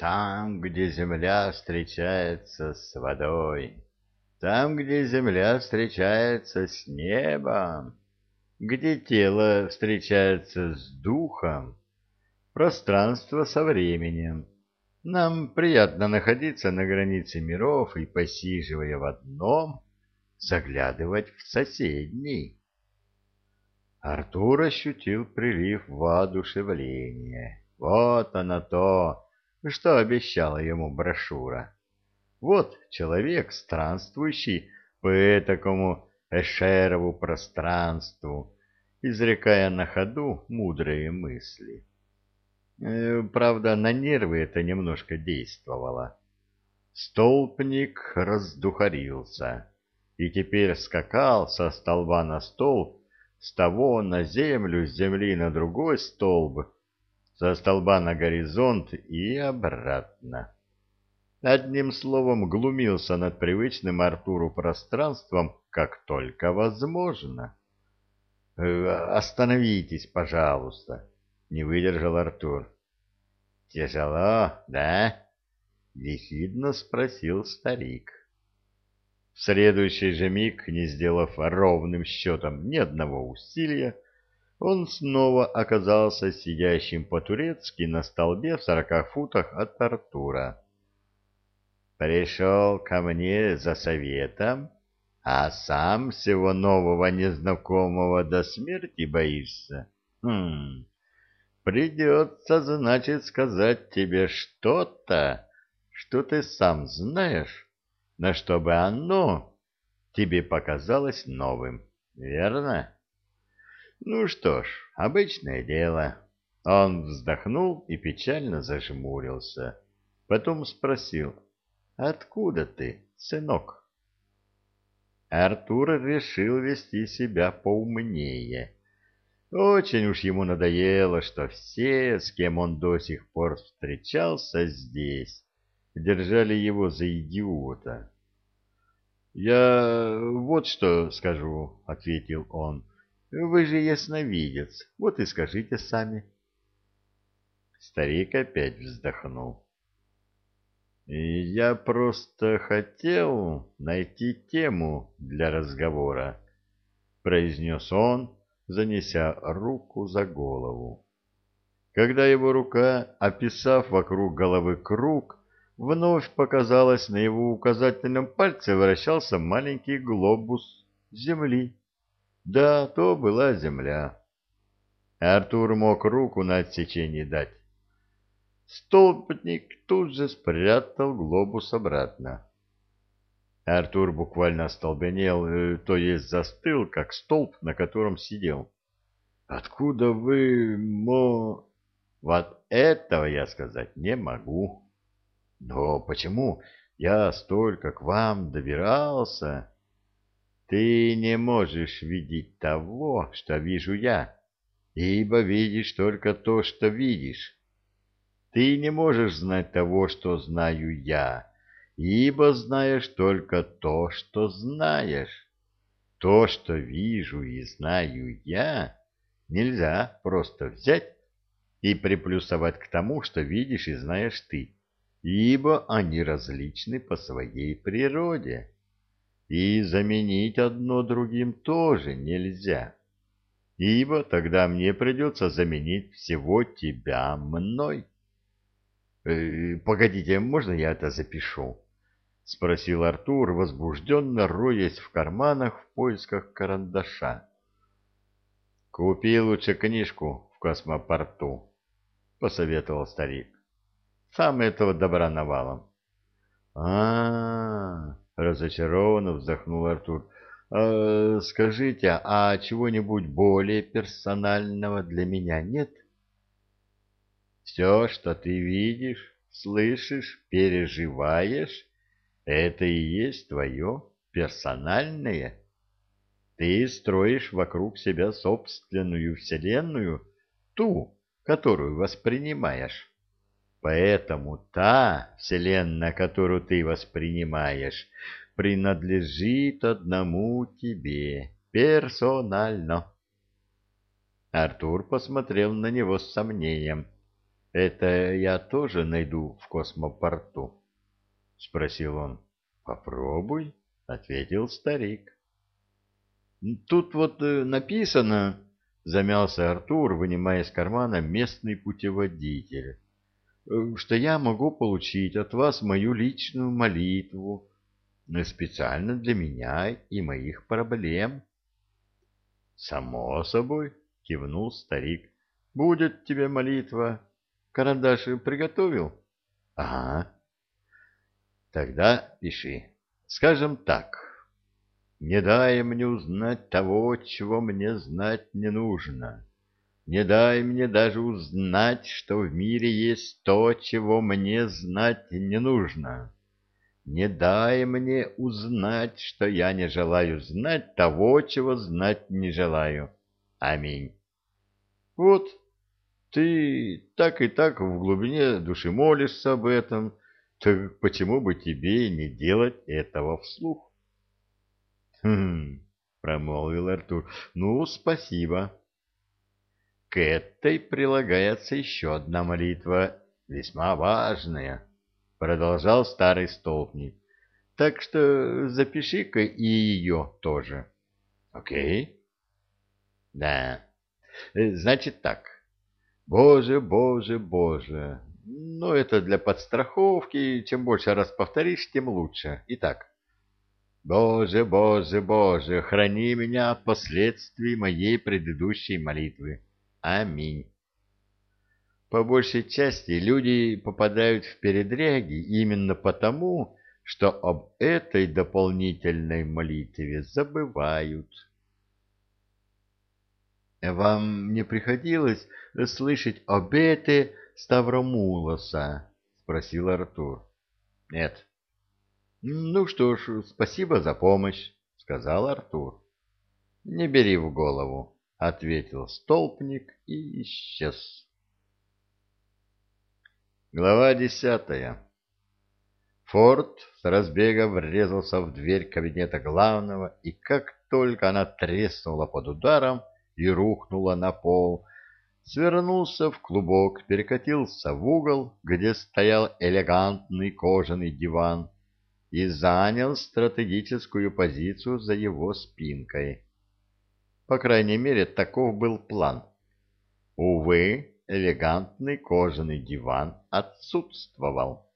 Там, где земля встречается с водой, там, где земля встречается с небом, где тело встречается с духом, пространство со временем. Нам приятно находиться на границе миров и, посиживая в одном, заглядывать в соседний. Артур ощутил прилив воодушевления. Вот оно то, что обещала ему брошюра. Вот человек, странствующий по этакому Эшерову пространству, изрекая на ходу мудрые мысли. Э, правда, на нервы это немножко действовало. Столпник раздухарился и теперь скакал со столба на столб, с того на землю, с земли на другой столб, со столба на горизонт и обратно. Одним словом, глумился над привычным Артуру пространством, как только возможно. «Э, «Остановитесь, пожалуйста», — не выдержал Артур. «Тяжело, да?» — ехидно спросил старик. В следующий же миг, не сделав ровным счетом ни одного усилия, он снова оказался сидящим по-турецки на столбе в сорока футах от Артура. «Пришел ко мне за советом, а сам всего нового незнакомого до смерти боишься? Хм, придется, значит, сказать тебе что-то, что ты сам знаешь» но чтобы оно тебе показалось новым, верно? Ну что ж, обычное дело. Он вздохнул и печально зажмурился. Потом спросил, откуда ты, сынок? Артур решил вести себя поумнее. Очень уж ему надоело, что все, с кем он до сих пор встречался здесь, держали его за идиота. «Я вот что скажу», — ответил он. «Вы же ясновидец, вот и скажите сами». Старик опять вздохнул. «Я просто хотел найти тему для разговора», — произнес он, занеся руку за голову. Когда его рука, описав вокруг головы круг, вновь показалось на его указательном пальце вращался маленький глобус земли. Да, то была земля. Артур мог руку на отсечение дать. Столбник тут же спрятал глобус обратно. Артур буквально остолбенел, э, то есть застыл, как столб, на котором сидел. «Откуда вы, мо...» «Вот этого я сказать не могу», но почему я столько к вам добирался? Ты не можешь видеть того, что вижу я, ибо видишь только то, что видишь. Ты не можешь знать того, что знаю я, ибо знаешь только то, что знаешь. То, что вижу и знаю я, нельзя просто взять и приплюсовать к тому, что видишь и знаешь ты ибо они различны по своей природе, и заменить одно другим тоже нельзя, ибо тогда мне придется заменить всего тебя мной. «Э, — Погодите, можно я это запишу? — спросил Артур, возбужденно роясь в карманах в поисках карандаша. — Купи лучше книжку в космопорту, — посоветовал старик. Сам этого добра навалом. А, -а, -а разочарованно вздохнул Артур. «А, скажите, а чего-нибудь более персонального для меня нет? Все, что ты видишь, слышишь, переживаешь, это и есть твое персональное. Ты строишь вокруг себя собственную вселенную, ту, которую воспринимаешь. Поэтому та вселенная, которую ты воспринимаешь, принадлежит одному тебе, персонально. Артур посмотрел на него с сомнением. — Это я тоже найду в космопорту? — спросил он. — Попробуй, — ответил старик. — Тут вот э, написано, — замялся Артур, вынимая из кармана местный путеводитель, — что я могу получить от вас мою личную молитву, специально для меня и моих проблем. — Само собой, — кивнул старик, — будет тебе молитва. Карандаш приготовил? — Ага. — Тогда пиши. Скажем так. Не дай мне узнать того, чего мне знать не нужно. Не дай мне даже узнать, что в мире есть то, чего мне знать не нужно. Не дай мне узнать, что я не желаю знать того, чего знать не желаю. Аминь. Вот ты так и так в глубине души молишься об этом, так почему бы тебе не делать этого вслух? — Хм, — промолвил Артур, — ну, спасибо. К этой прилагается еще одна молитва, весьма важная, — продолжал старый столбник. — Так что запиши-ка и ее тоже. — Окей? — Да. Значит так. Боже, боже, боже. Ну, это для подстраховки. Чем больше раз повторишь, тем лучше. Итак. Боже, боже, боже, храни меня от последствий моей предыдущей молитвы. Аминь. По большей части люди попадают в передряги именно потому, что об этой дополнительной молитве забывают. Вам не приходилось слышать обеты Ставромулоса? — спросил Артур. — Нет. — Ну что ж, спасибо за помощь, — сказал Артур. — Не бери в голову, — ответил столпник и исчез. Глава десятая Форд с разбега врезался в дверь кабинета главного, и как только она треснула под ударом, и рухнула на пол, свернулся в клубок, перекатился в угол, где стоял элегантный кожаный диван, и занял стратегическую позицию за его спинкой. По крайней мере, таков был план. Увы, элегантный кожаный диван отсутствовал.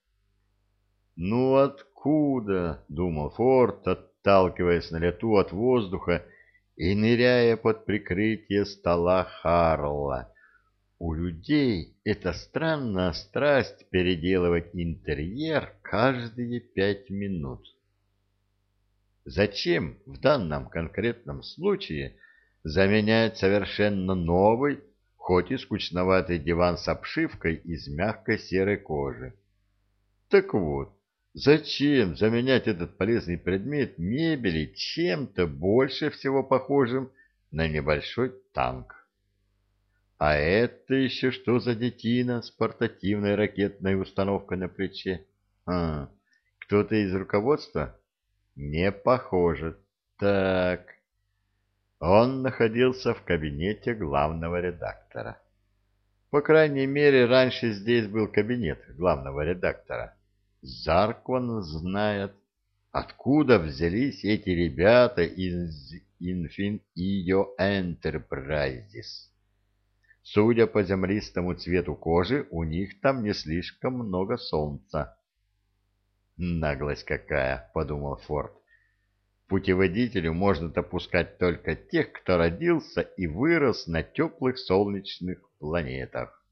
«Ну откуда?» — думал Форд, отталкиваясь на лету от воздуха и ныряя под прикрытие стола Харла. У людей это странная страсть переделывать интерьер каждые пять минут. Зачем в данном конкретном случае заменять совершенно новый, хоть и скучноватый диван с обшивкой из мягкой серой кожи? Так вот, Зачем заменять этот полезный предмет мебели чем-то больше всего похожим на небольшой танк? А это еще что за детина с портативной ракетной установкой на плече? А, кто-то из руководства? Не похоже. Так. Он находился в кабинете главного редактора. По крайней мере, раньше здесь был кабинет главного редактора. Заркван знает, откуда взялись эти ребята из Infinio Enterprises. Судя по землистому цвету кожи, у них там не слишком много солнца. «Наглость какая!» — подумал Форд. «Путеводителю можно допускать только тех, кто родился и вырос на теплых солнечных планетах.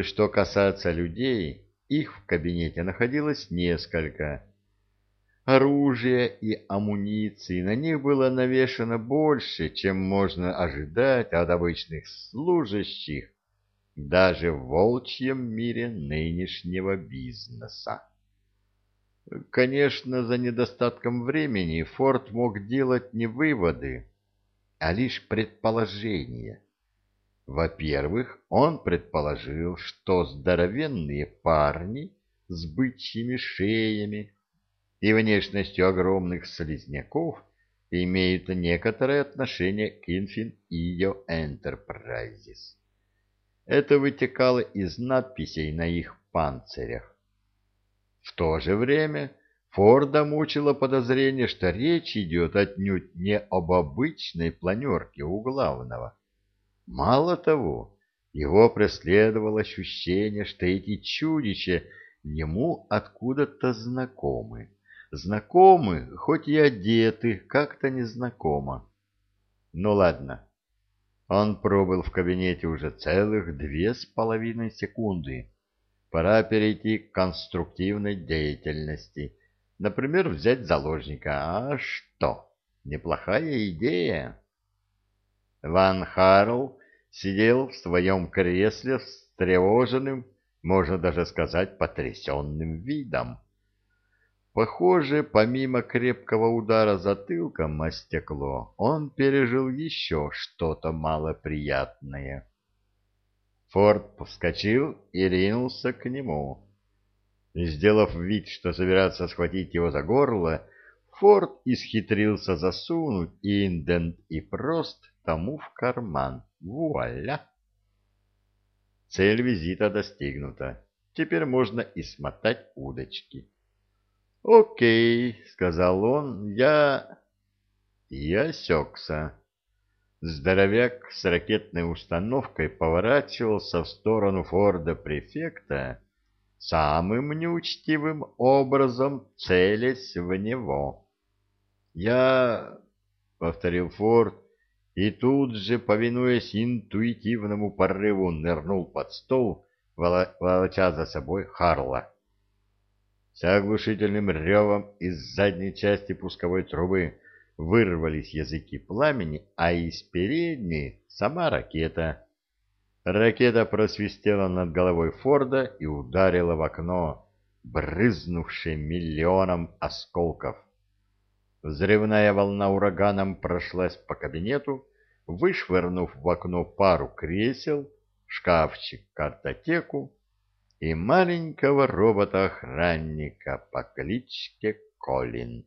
Что касается людей, их в кабинете находилось несколько. Оружия и амуниции на них было навешано больше, чем можно ожидать от обычных служащих, даже в волчьем мире нынешнего бизнеса. Конечно, за недостатком времени Форд мог делать не выводы, а лишь предположения. Во-первых, он предположил, что здоровенные парни с бычьими шеями и внешностью огромных слизняков имеют некоторое отношение к Infin Io Enterprises. Это вытекало из надписей на их панцирях. В то же время Форда мучило подозрение, что речь идет отнюдь не об обычной планерке у главного. Мало того, его преследовало ощущение, что эти чудища ему откуда-то знакомы. Знакомы, хоть и одеты, как-то незнакомо. Ну ладно. Он пробыл в кабинете уже целых две с половиной секунды. Пора перейти к конструктивной деятельности. Например, взять заложника. А что? Неплохая идея. Ван Харл сидел в своем кресле с встревоженным, можно даже сказать, потрясенным видом. Похоже, помимо крепкого удара затылком о стекло, он пережил еще что-то малоприятное. Форд вскочил и ринулся к нему. Сделав вид, что собирается схватить его за горло, Форд исхитрился засунуть индент и прост тому в карман. Вуаля! Цель визита достигнута. Теперь можно и смотать удочки. «Окей», — сказал он, — «я...» Я осекся. Здоровяк с ракетной установкой поворачивался в сторону Форда-префекта, самым неучтивым образом целясь в него. «Я...» — повторил Форд, и тут же, повинуясь интуитивному порыву, нырнул под стол, волоча за собой Харла. С оглушительным ревом из задней части пусковой трубы вырвались языки пламени, а из передней — сама ракета. Ракета просвистела над головой Форда и ударила в окно, брызнувшее миллионом осколков. Взрывная волна ураганом прошлась по кабинету, вышвырнув в окно пару кресел, шкафчик, картотеку и маленького робота-охранника по кличке Колин.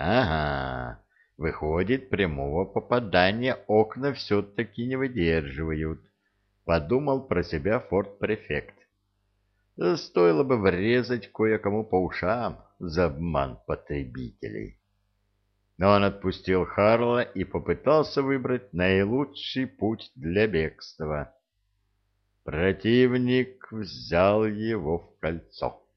Ага, выходит, прямого попадания окна все-таки не выдерживают, подумал про себя форт-префект. Стоило бы врезать кое-кому по ушам за обман потребителей. Но он отпустил Харла и попытался выбрать наилучший путь для бегства. Противник взял его в кольцо.